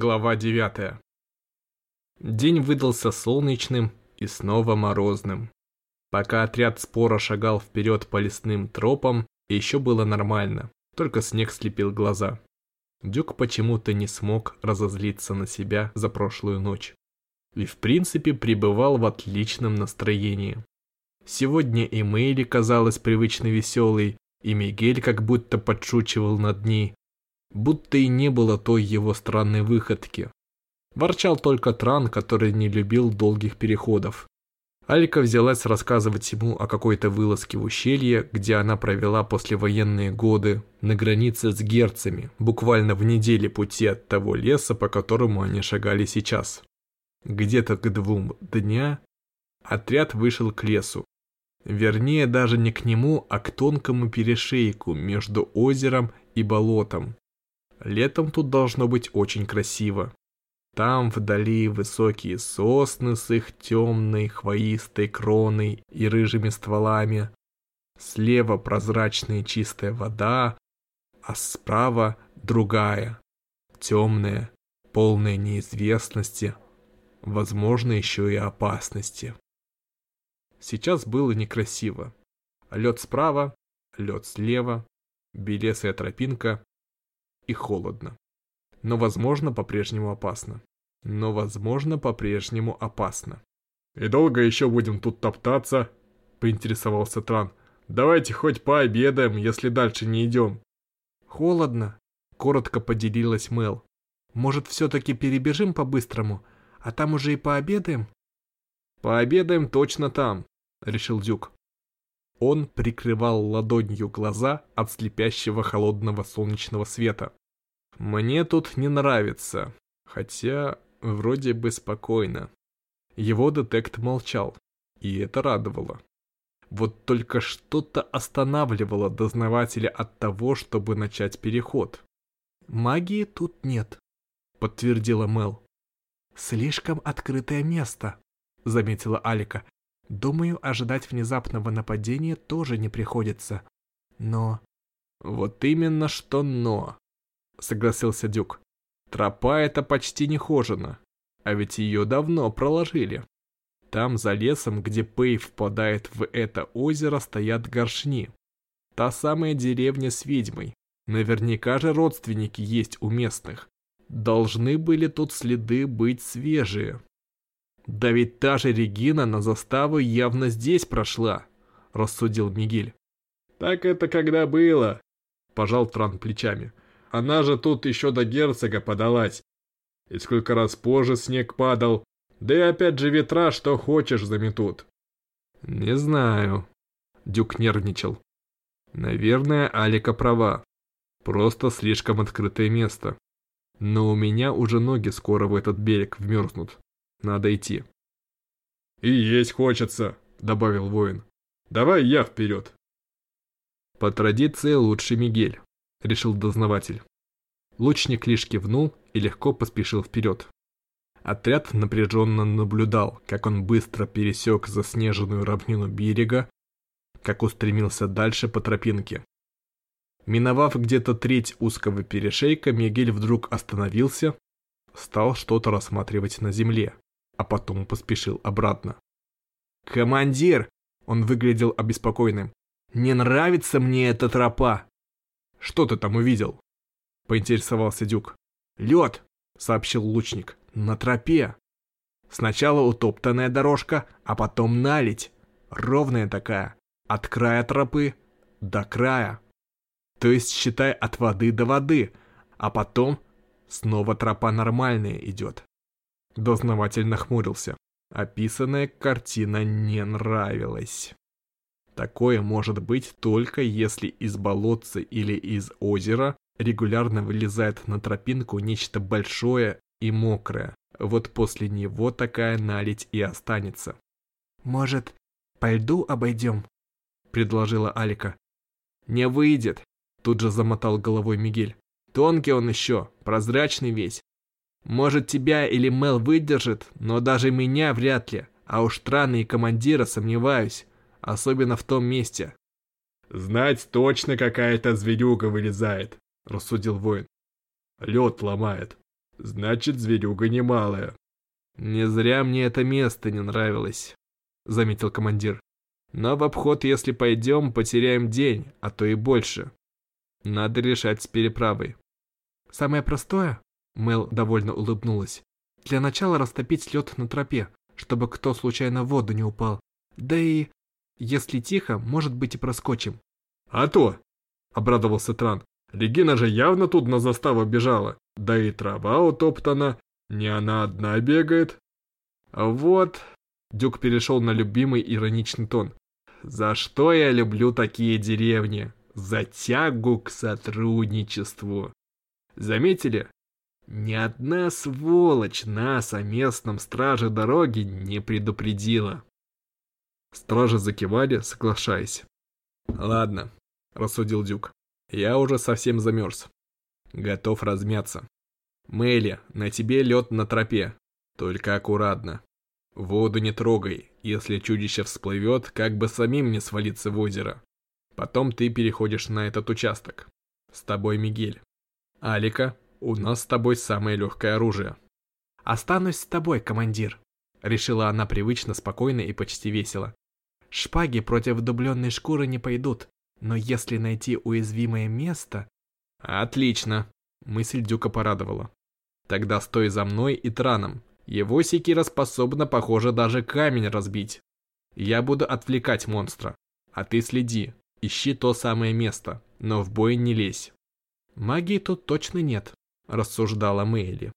Глава 9. День выдался солнечным и снова морозным. Пока отряд спора шагал вперед по лесным тропам, еще было нормально, только снег слепил глаза. Дюк почему-то не смог разозлиться на себя за прошлую ночь. И в принципе пребывал в отличном настроении. Сегодня и Мэйли казалась привычно веселой, и Мигель как будто подшучивал над ней, будто и не было той его странной выходки. Ворчал только Тран, который не любил долгих переходов. Алька взялась рассказывать ему о какой-то вылазке в ущелье, где она провела послевоенные годы на границе с герцами, буквально в неделе пути от того леса, по которому они шагали сейчас. Где-то к двум дня отряд вышел к лесу. Вернее, даже не к нему, а к тонкому перешейку между озером и болотом, Летом тут должно быть очень красиво. Там вдали высокие сосны с их темной хвоистой кроной и рыжими стволами. Слева прозрачная чистая вода, а справа другая, темная, полная неизвестности, возможно, еще и опасности. Сейчас было некрасиво. Лед справа, лед слева, белесая тропинка, и холодно. Но, возможно, по-прежнему опасно. Но, возможно, по-прежнему опасно. «И долго еще будем тут топтаться?» — поинтересовался Тран. «Давайте хоть пообедаем, если дальше не идем». «Холодно», — коротко поделилась Мэл. «Может, все-таки перебежим по-быстрому, а там уже и пообедаем?» «Пообедаем точно там», — решил Дюк. Он прикрывал ладонью глаза от слепящего холодного солнечного света. Мне тут не нравится, хотя вроде бы спокойно. Его детект молчал, и это радовало. Вот только что-то останавливало дознавателя от того, чтобы начать переход. «Магии тут нет», — подтвердила Мел. «Слишком открытое место», — заметила Алика. «Думаю, ожидать внезапного нападения тоже не приходится. Но...» «Вот именно что «но». — согласился Дюк. «Тропа эта почти не хожена, а ведь ее давно проложили. Там, за лесом, где Пэй впадает в это озеро, стоят горшни. Та самая деревня с ведьмой. Наверняка же родственники есть у местных. Должны были тут следы быть свежие. Да ведь та же Регина на заставу явно здесь прошла, рассудил Мигель. Так это когда было? Пожал Тран плечами. Она же тут еще до герцога подалась. И сколько раз позже снег падал. Да и опять же ветра, что хочешь, заметут. Не знаю. Дюк нервничал. Наверное, Алика права. Просто слишком открытое место. Но у меня уже ноги скоро в этот берег вмерзнут. Надо идти. «И есть хочется», — добавил воин. «Давай я вперед». По традиции лучше Мигель. — решил дознаватель. Лучник лишь кивнул и легко поспешил вперед. Отряд напряженно наблюдал, как он быстро пересек заснеженную равнину берега, как устремился дальше по тропинке. Миновав где-то треть узкого перешейка, Мигель вдруг остановился, стал что-то рассматривать на земле, а потом поспешил обратно. «Командир!» — он выглядел обеспокоенным. «Не нравится мне эта тропа!» «Что ты там увидел?» — поинтересовался Дюк. «Лед!» — сообщил лучник. «На тропе. Сначала утоптанная дорожка, а потом наледь. Ровная такая. От края тропы до края. То есть считай от воды до воды, а потом снова тропа нормальная идет». Дознаватель нахмурился. Описанная картина не нравилась. Такое может быть только если из болотца или из озера регулярно вылезает на тропинку нечто большое и мокрое. Вот после него такая наледь и останется. «Может, по льду обойдем?» – предложила Алика. «Не выйдет», – тут же замотал головой Мигель. «Тонкий он еще, прозрачный весь. Может, тебя или Мел выдержит, но даже меня вряд ли, а уж Трана и командира сомневаюсь особенно в том месте. «Знать точно какая-то зверюга вылезает», — рассудил воин. «Лед ломает». Значит, зверюга немалая. Не зря мне это место не нравилось, заметил командир. Но в обход, если пойдем, потеряем день, а то и больше. Надо решать с переправой. Самое простое, Мел довольно улыбнулась, для начала растопить лед на тропе, чтобы кто случайно в воду не упал. Да и, если тихо, может быть и проскочим. А то, обрадовался Тран, Регина же явно тут на заставу бежала, да и трава утоптана, не она одна бегает. Вот, Дюк перешел на любимый ироничный тон. За что я люблю такие деревни? За тягу к сотрудничеству. Заметили? Ни одна сволочь нас о местном страже дороги не предупредила. Стражи закивали, соглашаясь. Ладно, рассудил Дюк. Я уже совсем замерз. Готов размяться. Мэйли, на тебе лед на тропе. Только аккуратно. Воду не трогай, если чудище всплывет, как бы самим не свалиться в озеро. Потом ты переходишь на этот участок. С тобой Мигель. Алика, у нас с тобой самое легкое оружие. Останусь с тобой, командир. Решила она привычно, спокойно и почти весело. Шпаги против дубленной шкуры не пойдут, но если найти уязвимое место... Отлично. Мысль Дюка порадовала. Тогда стой за мной и Траном, его секира способна, похоже, даже камень разбить. Я буду отвлекать монстра, а ты следи, ищи то самое место, но в бой не лезь. Магии тут точно нет, рассуждала Мэйли.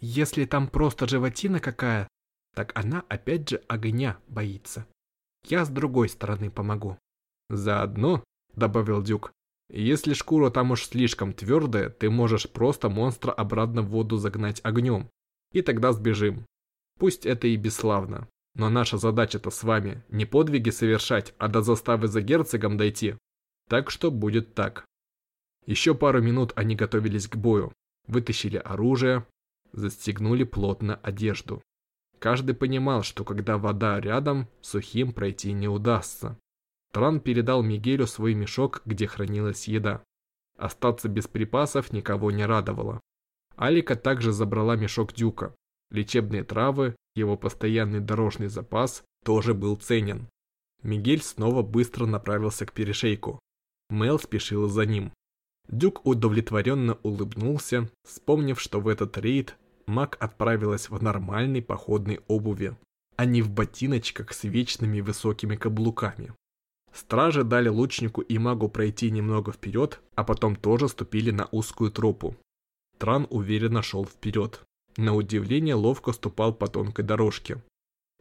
Если там просто животина какая, так она опять же огня боится. Я с другой стороны помогу. Заодно, добавил Дюк, если шкура там уж слишком твердая, ты можешь просто монстра обратно в воду загнать огнем, и тогда сбежим. Пусть это и бесславно, но наша задача-то с вами не подвиги совершать, а до заставы за герцогом дойти. Так что будет так. Еще пару минут они готовились к бою, вытащили оружие, застегнули плотно одежду. Каждый понимал, что когда вода рядом, сухим пройти не удастся. Тран передал Мигелю свой мешок, где хранилась еда. Остаться без припасов никого не радовало. Алика также забрала мешок Дюка. Лечебные травы, его постоянный дорожный запас тоже был ценен. Мигель снова быстро направился к перешейку. Мел спешила за ним. Дюк удовлетворенно улыбнулся, вспомнив, что в этот рейд Мак отправилась в нормальной походной обуви, а не в ботиночках с вечными высокими каблуками. Стражи дали лучнику и магу пройти немного вперед, а потом тоже ступили на узкую тропу, Тран уверенно шел вперед. На удивление ловко ступал по тонкой дорожке.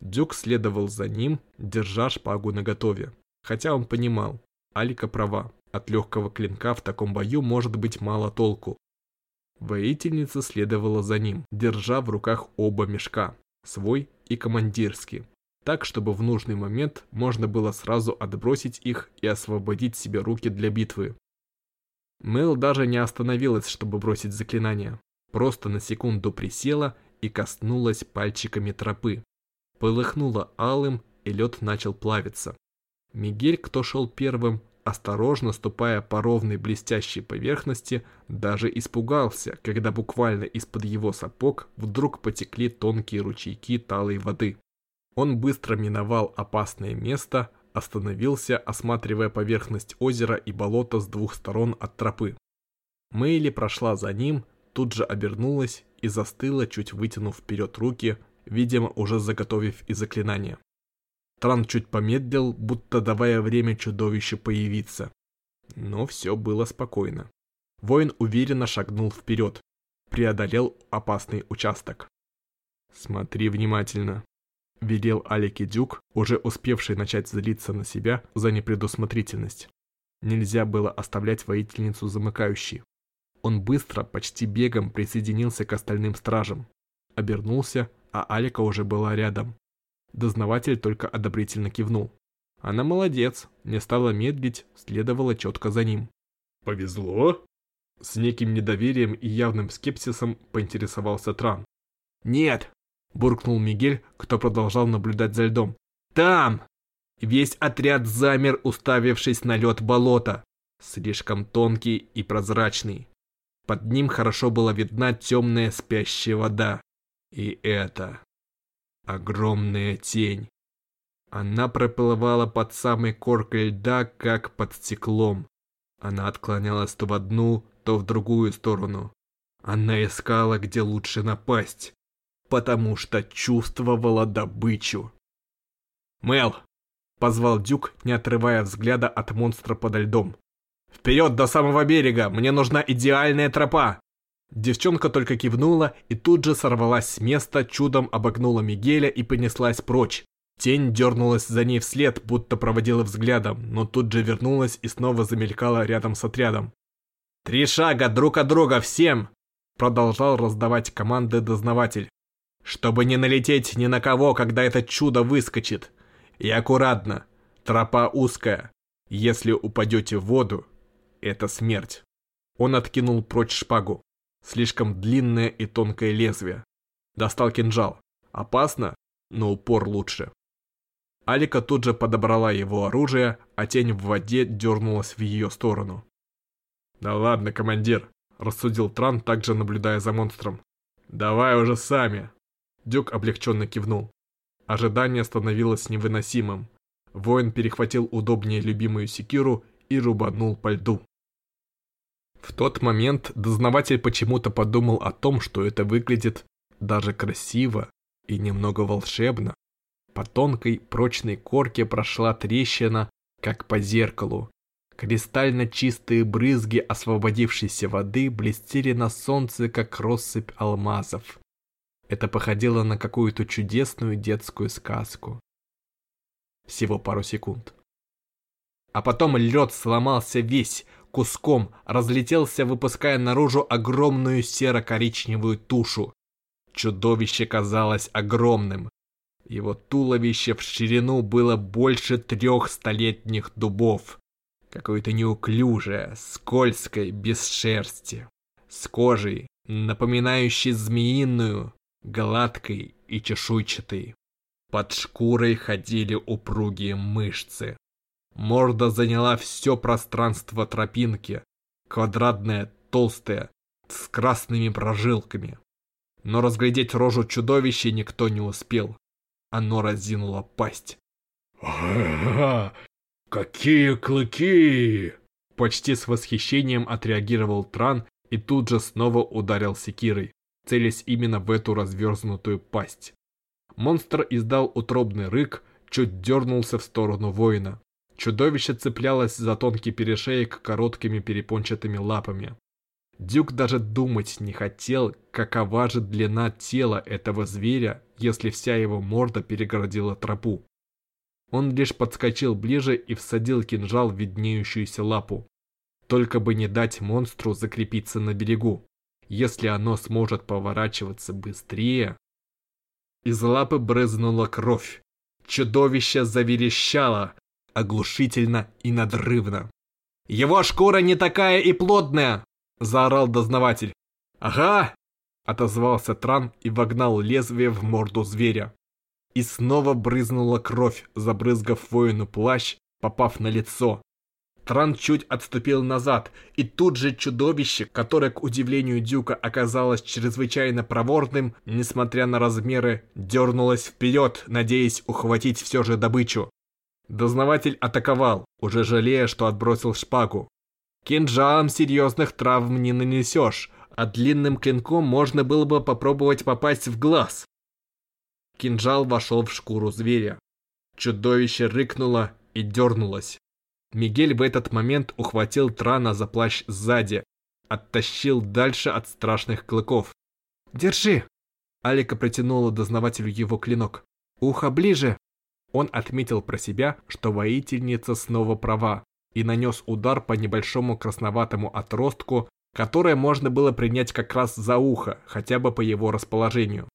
Дюк следовал за ним, держа шпагу наготове. Хотя он понимал, Алика права, от легкого клинка в таком бою может быть мало толку. Воительница следовала за ним, держа в руках оба мешка, свой и командирский, так, чтобы в нужный момент можно было сразу отбросить их и освободить себе руки для битвы. Мэл даже не остановилась, чтобы бросить заклинание. Просто на секунду присела и коснулась пальчиками тропы. Полыхнула алым, и лед начал плавиться. Мигель, кто шел первым, осторожно ступая по ровной блестящей поверхности, даже испугался, когда буквально из-под его сапог вдруг потекли тонкие ручейки талой воды. Он быстро миновал опасное место, остановился, осматривая поверхность озера и болота с двух сторон от тропы. Мэйли прошла за ним, тут же обернулась и застыла, чуть вытянув вперед руки, видимо, уже заготовив и заклинание. Тран чуть помедлил, будто давая время чудовищу появиться. Но все было спокойно. Воин уверенно шагнул вперед, преодолел опасный участок. «Смотри внимательно», – велел Алики Дюк, уже успевший начать злиться на себя за непредусмотрительность. Нельзя было оставлять воительницу замыкающей. Он быстро, почти бегом присоединился к остальным стражам. Обернулся, а Алика уже была рядом. Дознаватель только одобрительно кивнул. Она молодец, не стала медлить, следовала четко за ним. «Повезло?» С неким недоверием и явным скепсисом поинтересовался Тран. «Нет, буркнул Мигель, кто продолжал наблюдать за льдом. «Там!» Весь отряд замер, уставившись на лед болота, слишком тонкий и прозрачный. Под ним хорошо была видна темная спящая вода. И это... Огромная тень. Она проплывала под самой коркой льда, как под стеклом. Она отклонялась то в одну, то в другую сторону. Она искала, где лучше напасть, потому что чувствовала добычу. «Мел!» — позвал Дюк, не отрывая взгляда от монстра подо льдом. «Вперед до самого берега! Мне нужна идеальная тропа!» Девчонка только кивнула и тут же сорвалась с места, чудом обогнула Мигеля и понеслась прочь. Тень дернулась за ней вслед, будто проводила взглядом, но тут же вернулась и снова замелькала рядом с отрядом. «Три шага друг от друга всем!» Продолжал раздавать команды дознаватель. «Чтобы не налететь ни на кого, когда это чудо выскочит. И аккуратно. Тропа узкая. Если упадете в воду, это смерть». Он откинул прочь шпагу. Слишком длинное и тонкое лезвие. Достал кинжал. Опасно, но упор лучше. Алика тут же подобрала его оружие, а тень в воде дернулась в ее сторону. «Да ладно, командир», — рассудил Тран, также наблюдая за монстром. «Давай уже сами!» Дюк облегченно кивнул. Ожидание становилось невыносимым. Воин перехватил удобнее любимую секиру и рубанул по льду. В тот момент дознаватель почему-то подумал о том, что это выглядит даже красиво и немного волшебно. По тонкой прочной корке прошла трещина, как по зеркалу. Кристально чистые брызги освободившейся воды блестели на солнце, как россыпь алмазов. Это походило на какую-то чудесную детскую сказку. Всего пару секунд. А потом лед сломался весь, куском разлетелся, выпуская наружу огромную серо-коричневую тушу. Чудовище казалось огромным. Его туловище в ширину было больше трех столетних дубов. Какое-то неуклюжее, скользкое, без шерсти. С кожей, напоминающей змеиную, гладкой и чешуйчатой. Под шкурой ходили упругие мышцы. Морда заняла все пространство тропинки, квадратная, толстая, с красными прожилками. Но разглядеть рожу чудовища никто не успел. Оно разинуло пасть. «Ага, какие клыки!» Почти с восхищением отреагировал Тран и тут же снова ударил секирой, целясь именно в эту разверзнутую пасть. Монстр издал утробный рык, чуть дернулся в сторону воина. Чудовище цеплялось за тонкий перешеек короткими перепончатыми лапами. Дюк даже думать не хотел, какова же длина тела этого зверя, если вся его морда перегородила тропу. Он лишь подскочил ближе и всадил кинжал в виднеющуюся лапу. Только бы не дать монстру закрепиться на берегу. Если оно сможет поворачиваться быстрее... Из лапы брызнула кровь. Чудовище заверещало, оглушительно и надрывно. «Его шкура не такая и плотная!» – заорал дознаватель. «Ага!» – отозвался Тран и вогнал лезвие в морду зверя. И снова брызнула кровь, забрызгав воину плащ, попав на лицо. Тран чуть отступил назад, и тут же чудовище, которое, к удивлению Дюка, оказалось чрезвычайно проворным, несмотря на размеры, дернулось вперед, надеясь ухватить все же добычу. Дознаватель атаковал, уже жалея, что отбросил шпагу. Кинжалом серьезных травм не нанесешь, а длинным клинком можно было бы попробовать попасть в глаз. Кинжал вошел в шкуру зверя. Чудовище рыкнуло и дернулось. Мигель в этот момент ухватил Трана за плащ сзади, оттащил дальше от страшных клыков. «Держи!» Алика протянула дознавателю его клинок. «Ухо ближе!» Он отметил про себя, что воительница снова права, и нанес удар по небольшому красноватому отростку, которое можно было принять как раз за ухо, хотя бы по его расположению.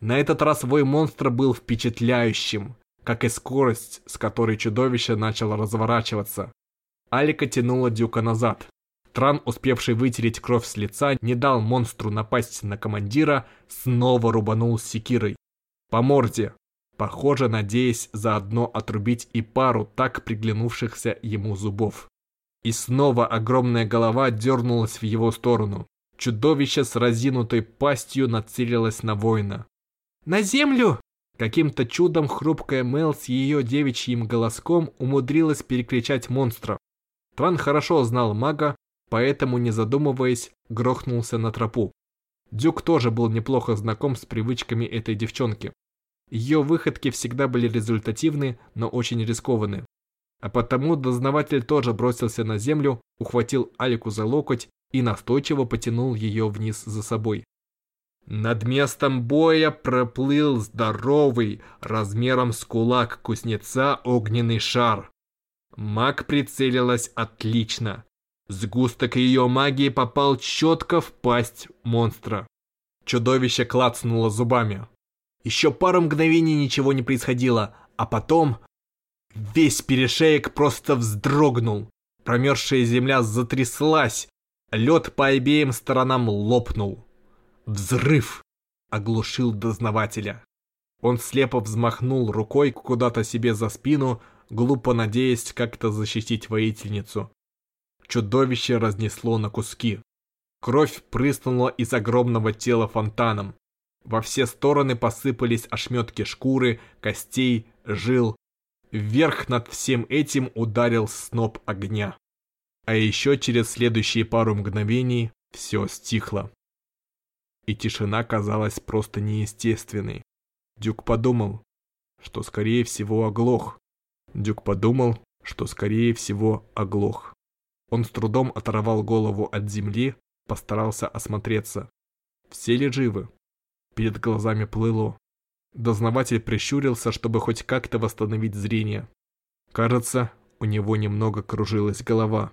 На этот раз вой монстра был впечатляющим, как и скорость, с которой чудовище начало разворачиваться. Алика тянула Дюка назад. Тран, успевший вытереть кровь с лица, не дал монстру напасть на командира, снова рубанул секирой. По морде, похоже, надеясь заодно отрубить и пару так приглянувшихся ему зубов. И снова огромная голова дернулась в его сторону. Чудовище с разинутой пастью нацелилось на воина. «На землю!» Каким-то чудом хрупкая Мел с ее девичьим голоском умудрилась перекричать монстра. Тран хорошо знал мага, поэтому, не задумываясь, грохнулся на тропу. Дюк тоже был неплохо знаком с привычками этой девчонки. Ее выходки всегда были результативны, но очень рискованны. А потому дознаватель тоже бросился на землю, ухватил Алику за локоть и настойчиво потянул ее вниз за собой. Над местом боя проплыл здоровый, размером с кулак кузнеца, огненный шар. Маг прицелилась отлично. Сгусток ее магии попал четко в пасть монстра. Чудовище клацнуло зубами. Еще пару мгновений ничего не происходило, а потом... Весь перешеек просто вздрогнул. Промерзшая земля затряслась. Лед по обеим сторонам лопнул. Взрыв оглушил дознавателя. Он слепо взмахнул рукой куда-то себе за спину, глупо надеясь как-то защитить воительницу. Чудовище разнесло на куски. Кровь прыснула из огромного тела фонтаном. Во все стороны посыпались ошметки шкуры, костей, жил. Вверх над всем этим ударил сноп огня. А еще через следующие пару мгновений все стихло. И тишина казалась просто неестественной. Дюк подумал, что скорее всего оглох. Дюк подумал, что скорее всего оглох. Он с трудом оторвал голову от земли, постарался осмотреться. Все ли живы? Перед глазами плыло. Дознаватель прищурился, чтобы хоть как-то восстановить зрение. Кажется, у него немного кружилась голова.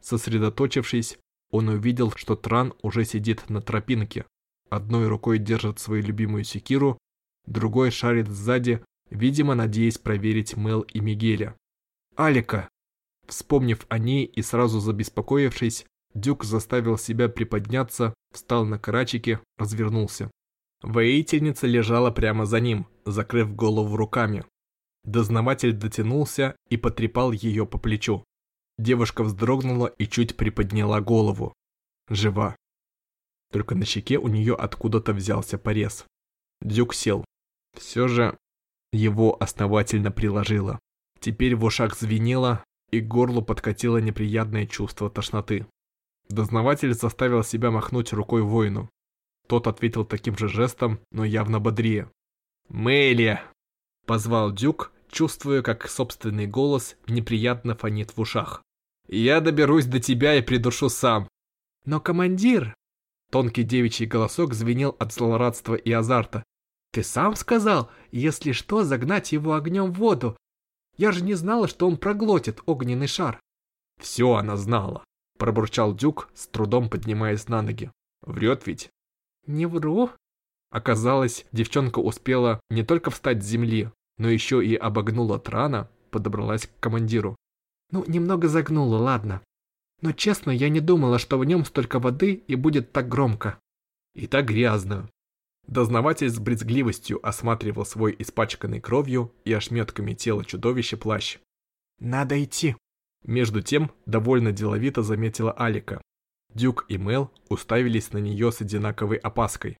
Сосредоточившись, он увидел, что Тран уже сидит на тропинке. Одной рукой держит свою любимую секиру, другой шарит сзади, видимо, надеясь проверить Мел и Мигеля. «Алика!» Вспомнив о ней и сразу забеспокоившись, Дюк заставил себя приподняться, встал на карачики, развернулся. Воительница лежала прямо за ним, закрыв голову руками. Дознаватель дотянулся и потрепал ее по плечу. Девушка вздрогнула и чуть приподняла голову. Жива. Только на щеке у нее откуда-то взялся порез. Дюк сел. Все же его основательно приложило. Теперь в ушах звенело, и к горлу подкатило неприятное чувство тошноты. Дознаватель заставил себя махнуть рукой воину. Тот ответил таким же жестом, но явно бодрее. «Мэйли!» – позвал Дюк, чувствуя, как собственный голос неприятно фонит в ушах. «Я доберусь до тебя и придушу сам». «Но командир!» Тонкий девичий голосок звенел от злорадства и азарта. «Ты сам сказал, если что, загнать его огнем в воду. Я же не знала, что он проглотит огненный шар». «Все она знала», – пробурчал Дюк, с трудом поднимаясь на ноги. «Врет ведь?» «Не вру». Оказалось, девчонка успела не только встать с земли, но еще и обогнула Трана, подобралась к командиру. «Ну, немного загнула, ладно. Но честно, я не думала, что в нем столько воды и будет так громко». «И так грязно». Дознаватель с брезгливостью осматривал свой испачканный кровью и ошметками тела чудовища плащ. «Надо идти». Между тем, довольно деловито заметила Алика. Дюк и Мел уставились на нее с одинаковой опаской.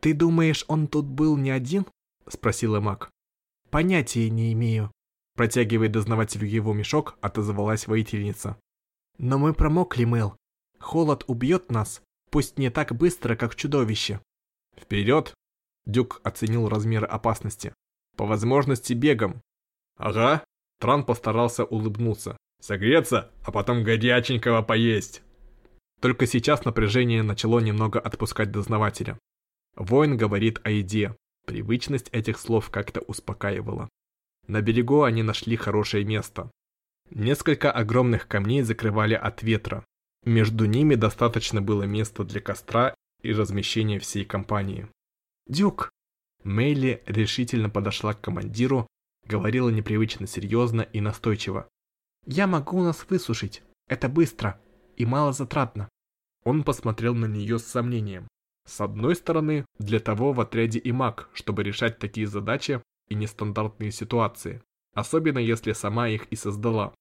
«Ты думаешь, он тут был не один?» – спросила Мак. «Понятия не имею». Протягивая дознавателю его мешок, отозвалась воительница. «Но мы промокли, Мел. Холод убьет нас, пусть не так быстро, как чудовище». «Вперед!» – Дюк оценил размеры опасности. «По возможности бегом». «Ага», – Тран постарался улыбнуться. «Согреться, а потом горяченького поесть». Только сейчас напряжение начало немного отпускать дознавателя. Воин говорит о еде. Привычность этих слов как-то успокаивала. На берегу они нашли хорошее место. Несколько огромных камней закрывали от ветра. Между ними достаточно было места для костра и размещения всей компании. «Дюк!» Мейли решительно подошла к командиру, говорила непривычно серьезно и настойчиво. «Я могу нас высушить. Это быстро и мало затратно. Он посмотрел на нее с сомнением. С одной стороны, для того в отряде и маг, чтобы решать такие задачи и нестандартные ситуации, особенно если сама их и создала.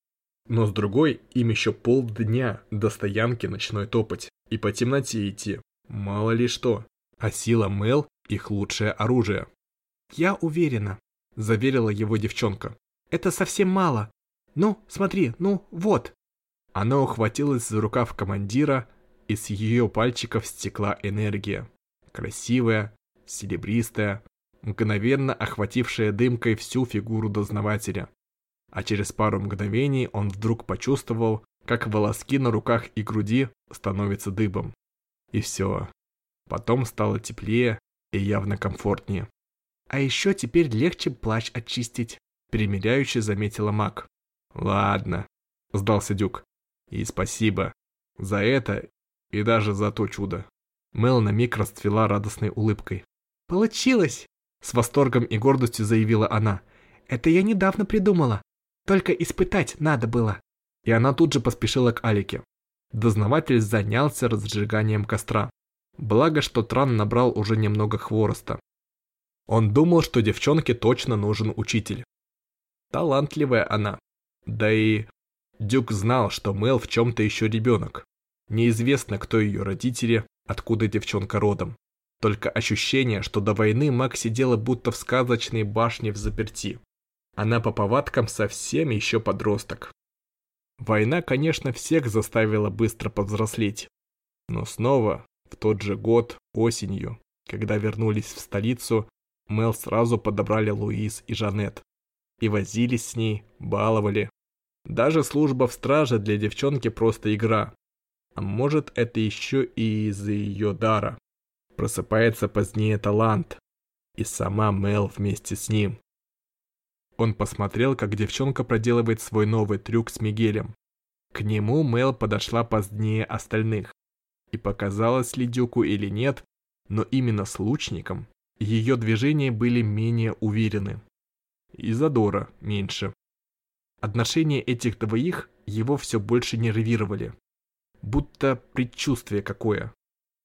Но с другой, им еще полдня до стоянки ночной топать и по темноте идти. Мало ли что, а сила Мел – их лучшее оружие. «Я уверена», – заверила его девчонка. «Это совсем мало. Ну, смотри, ну, вот». Она ухватилась за рукав командира, и с ее пальчиков стекла энергия. Красивая, серебристая, мгновенно охватившая дымкой всю фигуру дознавателя. А через пару мгновений он вдруг почувствовал, как волоски на руках и груди становятся дыбом. И все. Потом стало теплее и явно комфортнее. А еще теперь легче плащ очистить, примиряюще заметила Мак. Ладно, сдался Дюк. И спасибо за это и даже за то чудо. Мел на миг расцвела радостной улыбкой. «Получилось!» С восторгом и гордостью заявила она. «Это я недавно придумала. Только испытать надо было». И она тут же поспешила к Алике. Дознаватель занялся разжиганием костра. Благо, что Тран набрал уже немного хвороста. Он думал, что девчонке точно нужен учитель. Талантливая она. Да и Дюк знал, что Мел в чем-то еще ребенок. Неизвестно, кто ее родители, откуда девчонка родом. Только ощущение, что до войны Мак сидела будто в сказочной башне в заперти. Она по повадкам совсем еще подросток. Война, конечно, всех заставила быстро повзрослеть. Но снова, в тот же год, осенью, когда вернулись в столицу, Мел сразу подобрали Луиз и Жанет. И возились с ней, баловали. Даже служба в страже для девчонки просто игра. А может это еще и из-за ее дара. Просыпается позднее талант. И сама Мел вместе с ним. Он посмотрел, как девчонка проделывает свой новый трюк с Мигелем. К нему Мел подошла позднее остальных. И показалось ли Дюку или нет, но именно с лучником ее движения были менее уверены. И задора меньше. Отношения этих двоих его все больше нервировали будто предчувствие какое.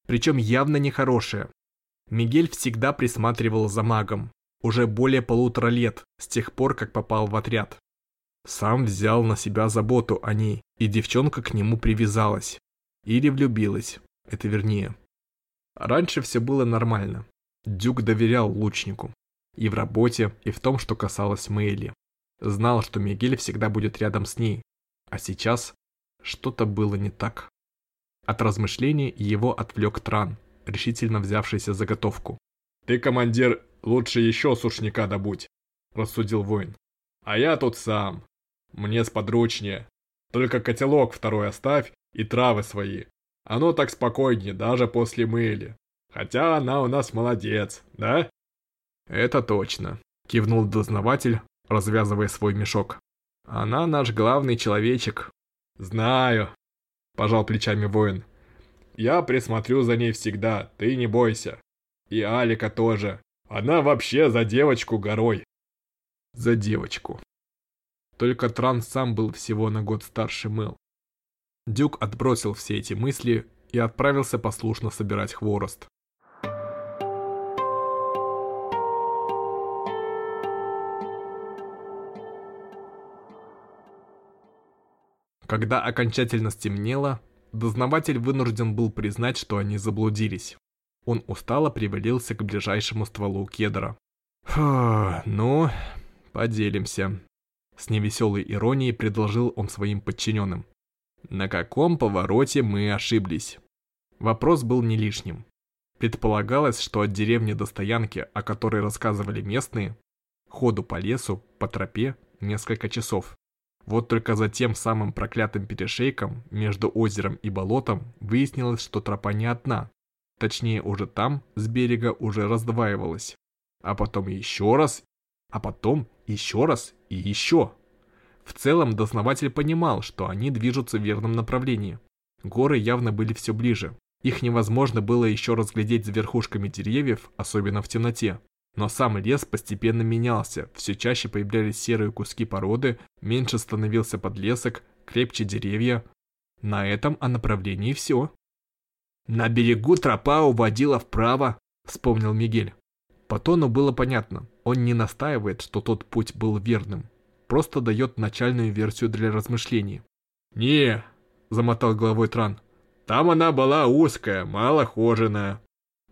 Причем явно нехорошее. Мигель всегда присматривал за магом, уже более полутора лет, с тех пор, как попал в отряд. Сам взял на себя заботу о ней, и девчонка к нему привязалась. Или влюбилась, это вернее. Раньше все было нормально. Дюк доверял лучнику. И в работе, и в том, что касалось Мэйли. Знал, что Мигель всегда будет рядом с ней. А сейчас что-то было не так. От размышлений его отвлек Тран, решительно взявшийся за готовку. «Ты, командир, лучше еще сушняка добудь», – рассудил воин. «А я тут сам. Мне сподручнее. Только котелок второй оставь и травы свои. Оно так спокойнее, даже после мыли. Хотя она у нас молодец, да?» «Это точно», – кивнул дознаватель, развязывая свой мешок. «Она наш главный человечек, «Знаю», – пожал плечами воин. «Я присмотрю за ней всегда, ты не бойся. И Алика тоже. Она вообще за девочку горой». «За девочку». Только Тран сам был всего на год старше Мэл. Дюк отбросил все эти мысли и отправился послушно собирать хворост. Когда окончательно стемнело, дознаватель вынужден был признать, что они заблудились. Он устало привалился к ближайшему стволу кедра. «Фу, ну, поделимся», — с невеселой иронией предложил он своим подчиненным. «На каком повороте мы ошиблись?» Вопрос был не лишним. Предполагалось, что от деревни до стоянки, о которой рассказывали местные, ходу по лесу, по тропе, несколько часов. Вот только за тем самым проклятым перешейком между озером и болотом выяснилось, что тропа не одна. Точнее, уже там с берега уже раздваивалась. А потом еще раз, а потом еще раз и еще. В целом, дознаватель понимал, что они движутся в верном направлении. Горы явно были все ближе. Их невозможно было еще разглядеть за верхушками деревьев, особенно в темноте. Но сам лес постепенно менялся, все чаще появлялись серые куски породы, меньше становился подлесок, крепче деревья. На этом о направлении все. «На берегу тропа уводила вправо», — вспомнил Мигель. По тону было понятно, он не настаивает, что тот путь был верным, просто дает начальную версию для размышлений. «Не», — замотал головой Тран, — Там она была узкая, малохоженная,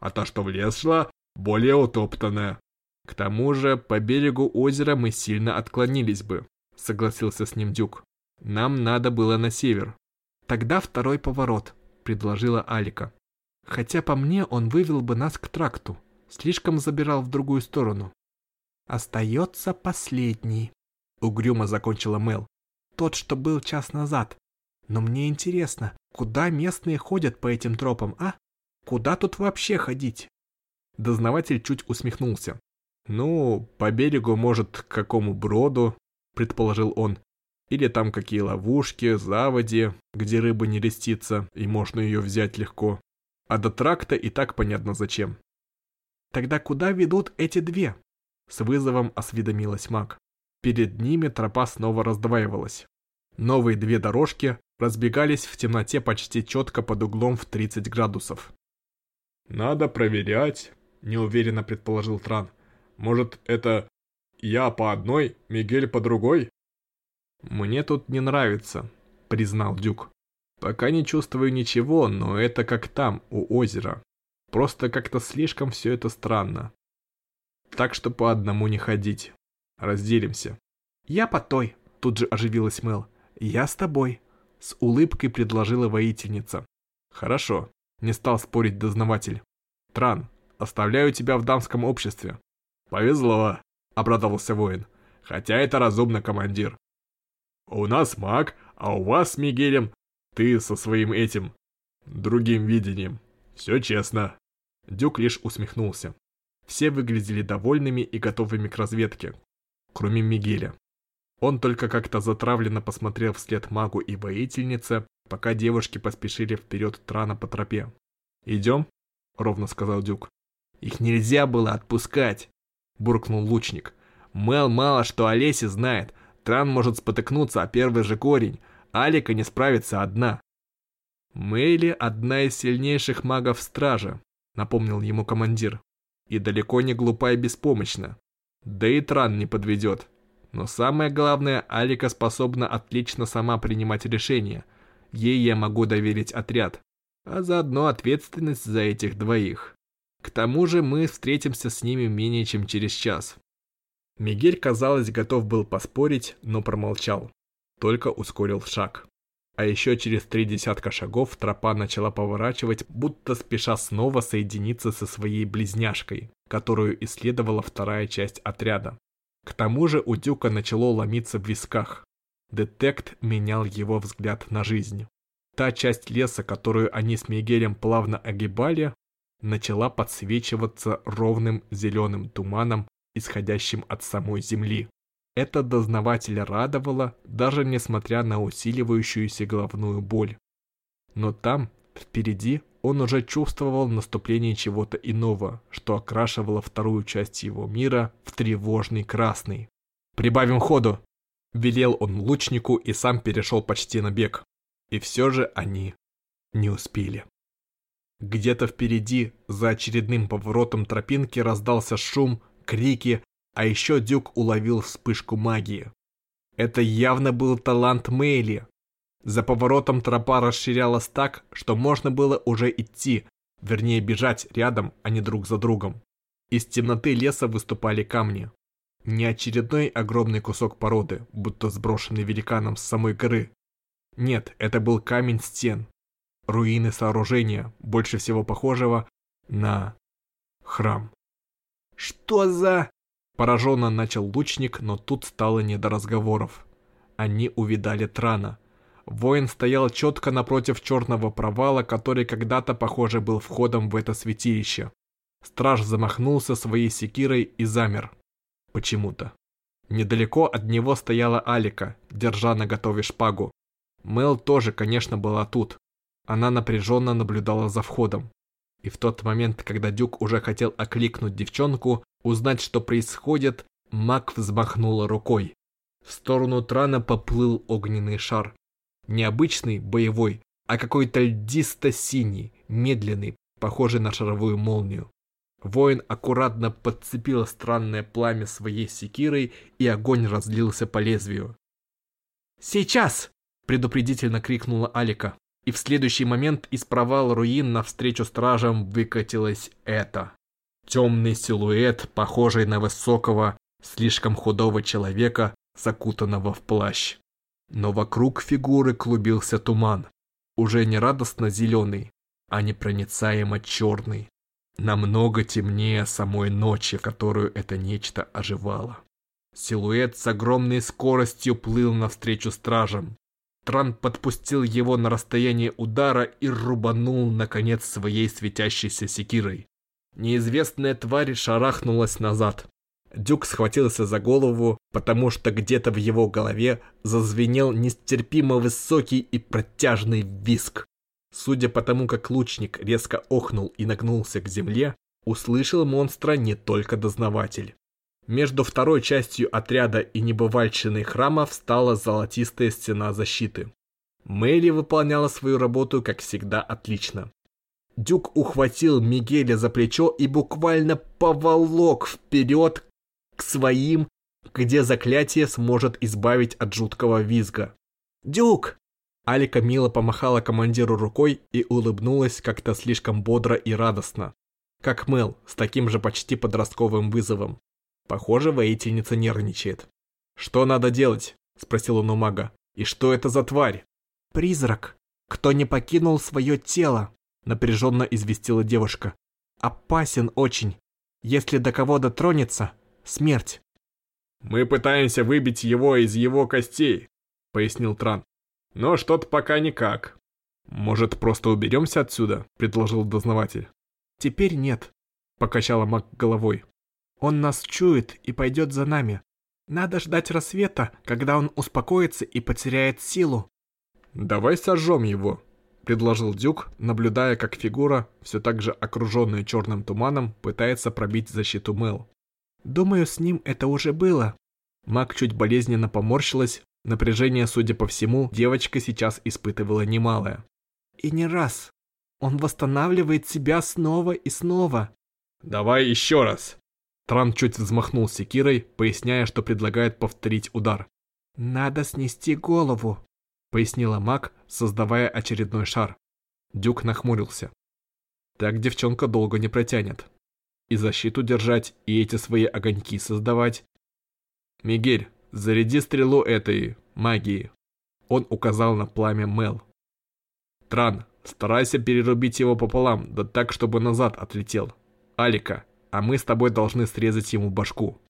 а та, что в лес шла, более утоптанная. К тому же, по берегу озера мы сильно отклонились бы, согласился с ним Дюк. Нам надо было на север. Тогда второй поворот, предложила Алика. Хотя по мне он вывел бы нас к тракту, слишком забирал в другую сторону. Остается последний, угрюмо закончила Мел. Тот, что был час назад. Но мне интересно, куда местные ходят по этим тропам, а? Куда тут вообще ходить? Дознаватель чуть усмехнулся. «Ну, по берегу, может, к какому броду», — предположил он. «Или там какие ловушки, заводи, где рыба не листится, и можно ее взять легко. А до тракта и так понятно зачем». «Тогда куда ведут эти две?» С вызовом осведомилась маг. Перед ними тропа снова раздваивалась. Новые две дорожки разбегались в темноте почти четко под углом в 30 градусов. «Надо проверять», — неуверенно предположил Тран. «Может, это я по одной, Мигель по другой?» «Мне тут не нравится», — признал Дюк. «Пока не чувствую ничего, но это как там, у озера. Просто как-то слишком все это странно. Так что по одному не ходить. Разделимся». «Я по той», — тут же оживилась Мел. «Я с тобой», — с улыбкой предложила воительница. «Хорошо», — не стал спорить дознаватель. «Тран, оставляю тебя в дамском обществе». «Повезло», — обрадовался воин. «Хотя это разумно, командир. У нас маг, а у вас с Мигелем ты со своим этим, другим видением. Все честно». Дюк лишь усмехнулся. Все выглядели довольными и готовыми к разведке, кроме Мигеля. Он только как-то затравленно посмотрел вслед магу и воительнице, пока девушки поспешили вперед Трана по тропе. «Идем?» — ровно сказал Дюк. «Их нельзя было отпускать!» — буркнул лучник. «Мел мало что о лесе знает. Тран может спотыкнуться о первый же корень. Алика не справится одна». «Мэйли — одна из сильнейших магов стража», — напомнил ему командир. «И далеко не глупа и беспомощна. Да и Тран не подведет. Но самое главное, Алика способна отлично сама принимать решения. Ей я могу доверить отряд, а заодно ответственность за этих двоих. К тому же мы встретимся с ними менее чем через час. Мигель, казалось, готов был поспорить, но промолчал. Только ускорил шаг. А еще через три десятка шагов тропа начала поворачивать, будто спеша снова соединиться со своей близняшкой, которую исследовала вторая часть отряда. К тому же у Дюка начало ломиться в висках. Детект менял его взгляд на жизнь. Та часть леса, которую они с Мигелем плавно огибали, начала подсвечиваться ровным зеленым туманом, исходящим от самой земли. Это дознавателя радовало, даже несмотря на усиливающуюся головную боль. Но там, впереди, он уже чувствовал наступление чего-то иного, что окрашивало вторую часть его мира в тревожный красный. «Прибавим ходу!» – велел он лучнику и сам перешел почти на бег. И все же они не успели. Где-то впереди, за очередным поворотом тропинки, раздался шум, крики, а еще Дюк уловил вспышку магии. Это явно был талант Мэйли, за поворотом тропа расширялась так, что можно было уже идти, вернее бежать рядом, а не друг за другом. Из темноты леса выступали камни. Не очередной огромный кусок породы, будто сброшенный великаном с самой горы. Нет, это был камень стен. Руины сооружения, больше всего похожего на храм. «Что за...» Пораженно начал лучник, но тут стало не до разговоров. Они увидали Трана, Воин стоял четко напротив черного провала, который когда-то, похоже, был входом в это святилище. Страж замахнулся своей секирой и замер. Почему-то. Недалеко от него стояла Алика, держа на готове шпагу. Мел тоже, конечно, была тут. Она напряженно наблюдала за входом. И в тот момент, когда Дюк уже хотел окликнуть девчонку, узнать, что происходит, маг взмахнула рукой. В сторону Трана поплыл огненный шар. Необычный, боевой, а какой-то льдисто-синий, медленный, похожий на шаровую молнию. Воин аккуратно подцепил странное пламя своей секирой, и огонь разлился по лезвию. «Сейчас!» – предупредительно крикнула Алика. И в следующий момент из провала руин навстречу стражам выкатилось это. Темный силуэт, похожий на высокого, слишком худого человека, закутанного в плащ. Но вокруг фигуры клубился туман, уже не радостно зеленый, а непроницаемо черный, намного темнее самой ночи, в которую это нечто оживало. Силуэт с огромной скоростью плыл навстречу стражам. Тран подпустил его на расстояние удара и рубанул, наконец, своей светящейся секирой. Неизвестная тварь шарахнулась назад. Дюк схватился за голову, потому что где-то в его голове зазвенел нестерпимо высокий и протяжный виск. Судя по тому, как лучник резко охнул и нагнулся к земле, услышал монстра не только дознаватель. Между второй частью отряда и небывальщиной храма встала золотистая стена защиты. Мэри выполняла свою работу, как всегда, отлично. Дюк ухватил Мигеля за плечо и буквально поволок вперед к своим, где заклятие сможет избавить от жуткого визга. «Дюк!» Алика мило помахала командиру рукой и улыбнулась как-то слишком бодро и радостно. Как Мэл, с таким же почти подростковым вызовом. Похоже, воительница нервничает. «Что надо делать?» – спросил он у мага. «И что это за тварь?» «Призрак. Кто не покинул свое тело?» – напряженно известила девушка. «Опасен очень. Если до кого дотронется, смерть». «Мы пытаемся выбить его из его костей», — пояснил Тран. «Но что-то пока никак». «Может, просто уберемся отсюда?» — предложил дознаватель. «Теперь нет», — покачала маг головой. «Он нас чует и пойдет за нами. Надо ждать рассвета, когда он успокоится и потеряет силу». «Давай сожжем его», — предложил Дюк, наблюдая, как фигура, все так же окруженная черным туманом, пытается пробить защиту Мэл. Думаю, с ним это уже было. Мак чуть болезненно поморщилась. Напряжение, судя по всему, девочка сейчас испытывала немалое. И не раз. Он восстанавливает себя снова и снова. Давай еще раз. Тран чуть взмахнул секирой, поясняя, что предлагает повторить удар. «Надо снести голову», — пояснила маг, создавая очередной шар. Дюк нахмурился. Так девчонка долго не протянет и защиту держать, и эти свои огоньки создавать. Мигель, заряди стрелу этой магии. Он указал на пламя Мел. Тран, старайся перерубить его пополам, да так, чтобы назад отлетел. Алика, а мы с тобой должны срезать ему башку.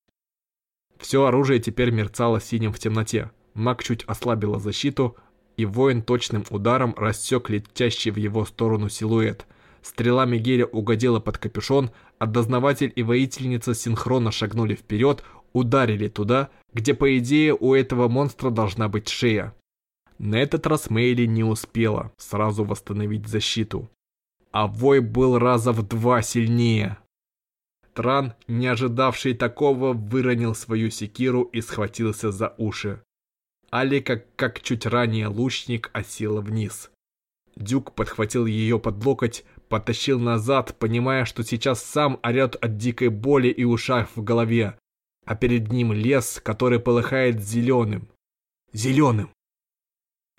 Все оружие теперь мерцало синим в темноте. Маг чуть ослабила защиту, и воин точным ударом рассек летящий в его сторону силуэт, Стрела Мигеля угодила под капюшон, а дознаватель и воительница синхронно шагнули вперед, ударили туда, где, по идее, у этого монстра должна быть шея. На этот раз Мейли не успела сразу восстановить защиту. А вой был раза в два сильнее. Тран, не ожидавший такого, выронил свою секиру и схватился за уши. Алика, как чуть ранее лучник, осела вниз. Дюк подхватил ее под локоть, потащил назад, понимая, что сейчас сам орет от дикой боли и ушах в голове, а перед ним лес, который полыхает зеленым. Зеленым!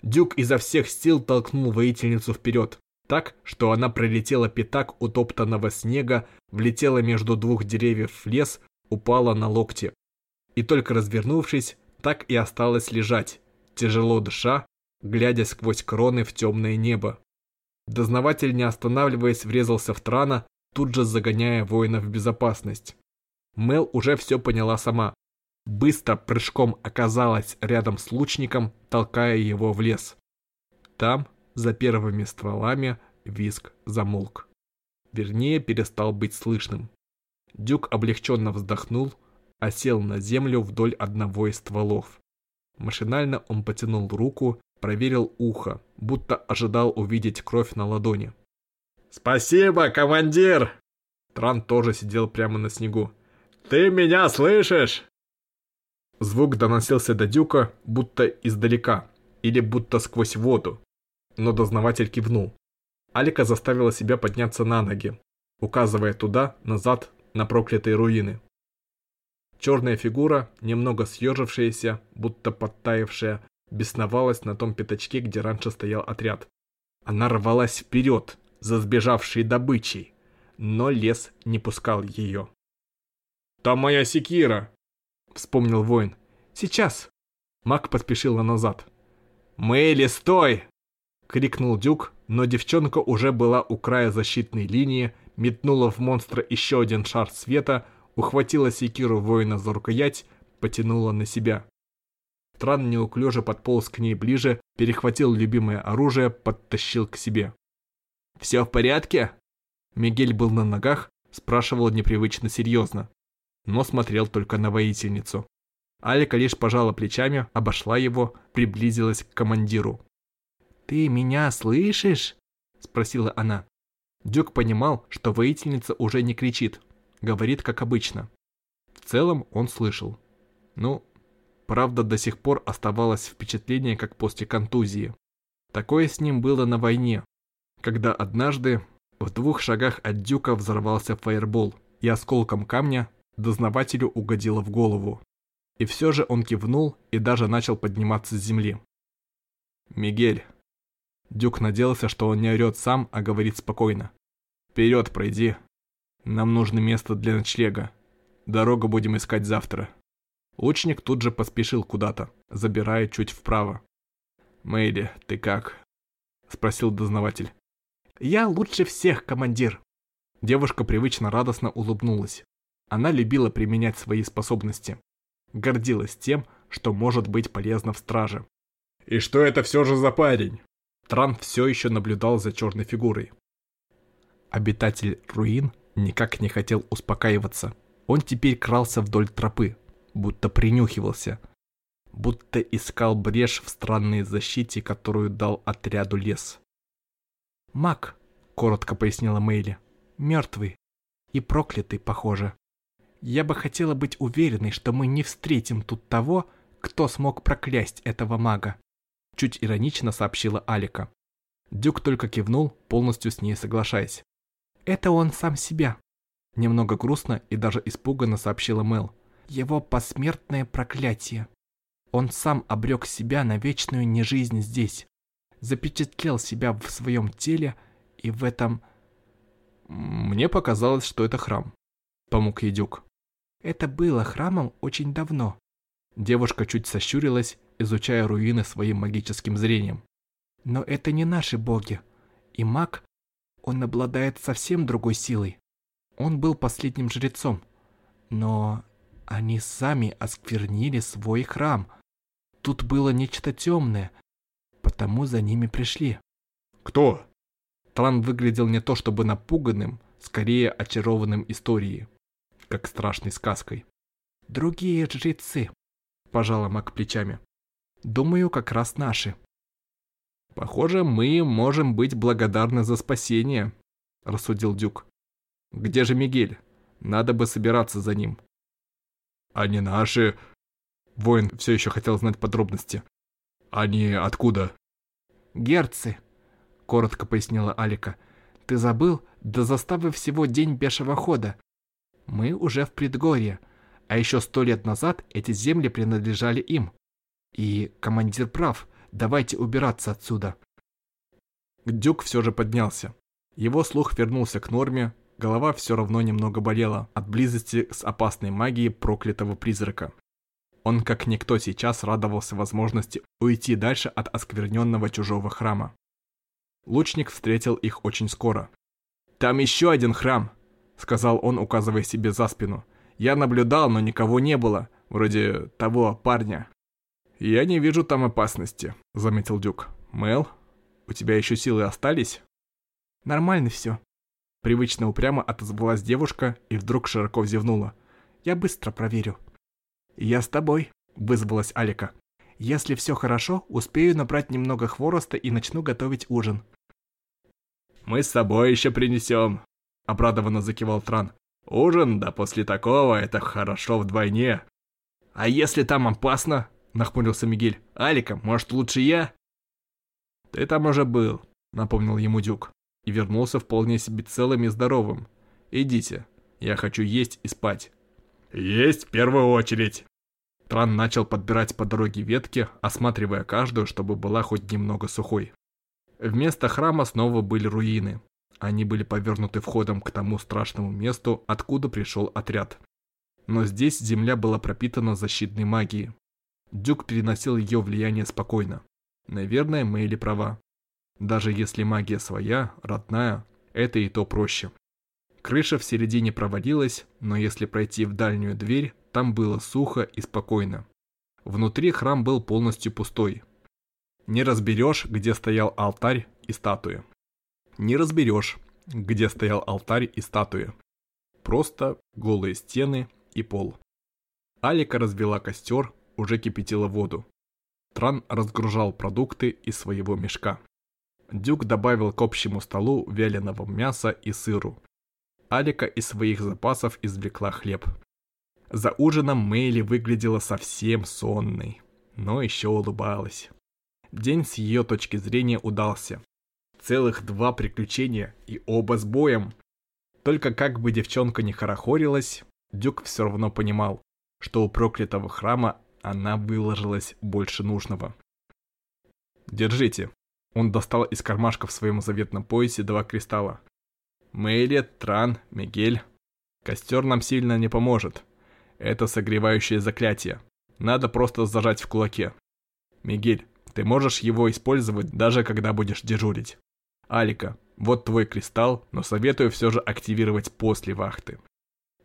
Дюк изо всех сил толкнул воительницу вперед, так, что она пролетела пятак утоптанного снега, влетела между двух деревьев в лес, упала на локти. И только развернувшись, так и осталась лежать, тяжело дыша, глядя сквозь кроны в темное небо. Дознаватель, не останавливаясь, врезался в Трана, тут же загоняя воина в безопасность. Мел уже все поняла сама. Быстро прыжком оказалась рядом с лучником, толкая его в лес. Там, за первыми стволами, виск замолк. Вернее, перестал быть слышным. Дюк облегченно вздохнул, осел на землю вдоль одного из стволов. Машинально он потянул руку проверил ухо, будто ожидал увидеть кровь на ладони. «Спасибо, командир!» Тран тоже сидел прямо на снегу. «Ты меня слышишь?» Звук доносился до Дюка, будто издалека, или будто сквозь воду. Но дознаватель кивнул. Алика заставила себя подняться на ноги, указывая туда, назад, на проклятые руины. Черная фигура, немного съежившаяся, будто подтаявшая, бесновалась на том пятачке, где раньше стоял отряд. Она рвалась вперед, за сбежавшей добычей, но лес не пускал ее. «Там моя секира!» — вспомнил воин. «Сейчас!» Мак поспешила назад. «Мэйли, стой!» — крикнул Дюк, но девчонка уже была у края защитной линии, метнула в монстра еще один шар света, ухватила секиру воина за рукоять, потянула на себя. Тран неуклюже подполз к ней ближе, перехватил любимое оружие, подтащил к себе. «Все в порядке?» Мигель был на ногах, спрашивал непривычно серьезно, но смотрел только на воительницу. Алика лишь пожала плечами, обошла его, приблизилась к командиру. «Ты меня слышишь?» – спросила она. Дюк понимал, что воительница уже не кричит, говорит как обычно. В целом он слышал. Ну, правда, до сих пор оставалось впечатление, как после контузии. Такое с ним было на войне, когда однажды в двух шагах от Дюка взорвался фаербол, и осколком камня дознавателю угодило в голову. И все же он кивнул и даже начал подниматься с земли. «Мигель». Дюк надеялся, что он не орет сам, а говорит спокойно. «Вперед пройди. Нам нужно место для ночлега. Дорогу будем искать завтра». Лучник тут же поспешил куда-то, забирая чуть вправо. «Мэйли, ты как?» – спросил дознаватель. «Я лучше всех, командир!» Девушка привычно радостно улыбнулась. Она любила применять свои способности гордилась тем, что может быть полезно в страже. «И что это все же за парень?» Тран все еще наблюдал за черной фигурой. Обитатель руин никак не хотел успокаиваться. Он теперь крался вдоль тропы, будто принюхивался, будто искал брешь в странной защите, которую дал отряду лес. «Маг», — коротко пояснила Мэйли, — «мертвый и проклятый, похоже». Я бы хотела быть уверенной, что мы не встретим тут того, кто смог проклясть этого мага. Чуть иронично сообщила Алика. Дюк только кивнул, полностью с ней соглашаясь. Это он сам себя. Немного грустно и даже испуганно сообщила Мел. Его посмертное проклятие. Он сам обрек себя на вечную нежизнь здесь. Запечатлел себя в своем теле и в этом... Мне показалось, что это храм. Помог ей Дюк. Это было храмом очень давно. Девушка чуть сощурилась, изучая руины своим магическим зрением. Но это не наши боги. И маг, он обладает совсем другой силой. Он был последним жрецом. Но они сами осквернили свой храм. Тут было нечто темное, потому за ними пришли. Кто? Тран выглядел не то чтобы напуганным, скорее очарованным историей как страшной сказкой. «Другие жрецы», – пожала Мак плечами. «Думаю, как раз наши». «Похоже, мы можем быть благодарны за спасение», – рассудил Дюк. «Где же Мигель? Надо бы собираться за ним». «Они наши...» Воин все еще хотел знать подробности. «Они откуда?» «Герцы», — коротко пояснила Алика. «Ты забыл? До заставы всего день бешего хода. Мы уже в предгорье, а еще сто лет назад эти земли принадлежали им. И командир прав, давайте убираться отсюда. Дюк все же поднялся. Его слух вернулся к норме, голова все равно немного болела от близости с опасной магией проклятого призрака. Он как никто сейчас радовался возможности уйти дальше от оскверненного чужого храма. Лучник встретил их очень скоро. «Там еще один храм!» — сказал он, указывая себе за спину. «Я наблюдал, но никого не было, вроде того парня». «Я не вижу там опасности», — заметил Дюк. «Мэл, у тебя еще силы остались?» «Нормально все». Привычно упрямо отозвалась девушка и вдруг широко взевнула. «Я быстро проверю». «Я с тобой», — вызвалась Алика. «Если все хорошо, успею набрать немного хвороста и начну готовить ужин». «Мы с собой еще принесем», — обрадованно закивал Тран. «Ужин, да после такого, это хорошо вдвойне». «А если там опасно?» — нахмурился Мигель. «Алика, может, лучше я?» «Ты там уже был», — напомнил ему Дюк. И вернулся вполне себе целым и здоровым. «Идите, я хочу есть и спать». «Есть в первую очередь!» Тран начал подбирать по дороге ветки, осматривая каждую, чтобы была хоть немного сухой. Вместо храма снова были руины. Они были повернуты входом к тому страшному месту, откуда пришел отряд. Но здесь земля была пропитана защитной магией. Дюк переносил ее влияние спокойно. Наверное, Мэйли права. Даже если магия своя, родная, это и то проще. Крыша в середине провалилась, но если пройти в дальнюю дверь, там было сухо и спокойно. Внутри храм был полностью пустой. Не разберешь, где стоял алтарь и статуи. Не разберешь, где стоял алтарь и статуи. Просто голые стены и пол. Алика развела костер, уже кипятила воду. Тран разгружал продукты из своего мешка. Дюк добавил к общему столу вяленого мяса и сыру. Алика из своих запасов извлекла хлеб. За ужином Мэйли выглядела совсем сонной, но еще улыбалась. День с ее точки зрения удался. Целых два приключения и оба с боем. Только как бы девчонка не хорохорилась, Дюк все равно понимал, что у проклятого храма она выложилась больше нужного. «Держите». Он достал из кармашка в своем заветном поясе два кристалла. Мэйли, Тран, Мигель. Костер нам сильно не поможет. Это согревающее заклятие. Надо просто зажать в кулаке. Мигель, ты можешь его использовать даже когда будешь дежурить. Алика, вот твой кристалл, но советую все же активировать после вахты.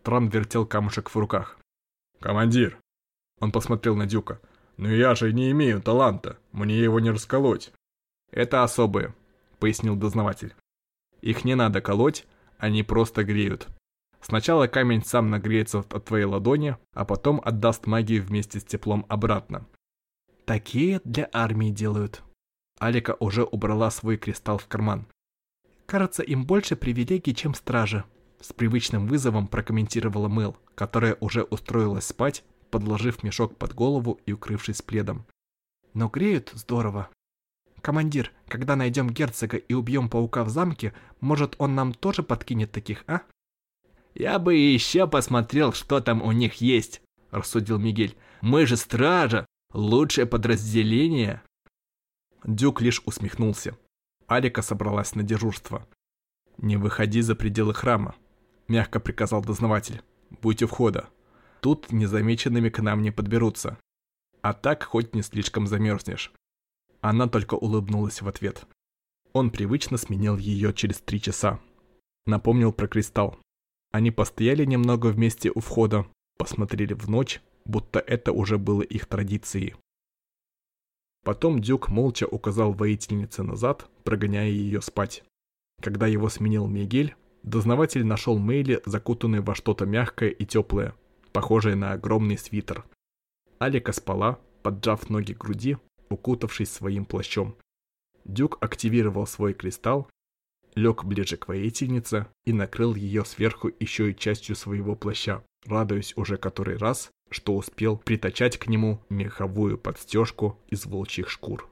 Тран вертел камушек в руках. «Командир!» Он посмотрел на Дюка. «Но я же не имею таланта, мне его не расколоть». «Это особые», — пояснил дознаватель. Их не надо колоть, они просто греют. Сначала камень сам нагреется от твоей ладони, а потом отдаст магию вместе с теплом обратно. Такие для армии делают. Алика уже убрала свой кристалл в карман. Кажется, им больше привилегий, чем стражи. С привычным вызовом прокомментировала Мэл, которая уже устроилась спать, подложив мешок под голову и укрывшись пледом. Но греют здорово. «Командир, когда найдем герцога и убьем паука в замке, может, он нам тоже подкинет таких, а?» «Я бы еще посмотрел, что там у них есть», – рассудил Мигель. «Мы же стража, лучшее подразделение». Дюк лишь усмехнулся. Алика собралась на дежурство. «Не выходи за пределы храма», – мягко приказал дознаватель. «Будь у входа. Тут незамеченными к нам не подберутся. А так хоть не слишком замерзнешь. Она только улыбнулась в ответ. Он привычно сменил ее через три часа. Напомнил про кристалл. Они постояли немного вместе у входа, посмотрели в ночь, будто это уже было их традицией. Потом Дюк молча указал воительнице назад, прогоняя ее спать. Когда его сменил Мигель, дознаватель нашел Мейли, закутанной во что-то мягкое и теплое, похожее на огромный свитер. Алика спала, поджав ноги к груди, укутавшись своим плащом. Дюк активировал свой кристалл, лег ближе к воительнице и накрыл ее сверху еще и частью своего плаща, радуясь уже который раз, что успел притачать к нему меховую подстежку из волчьих шкур.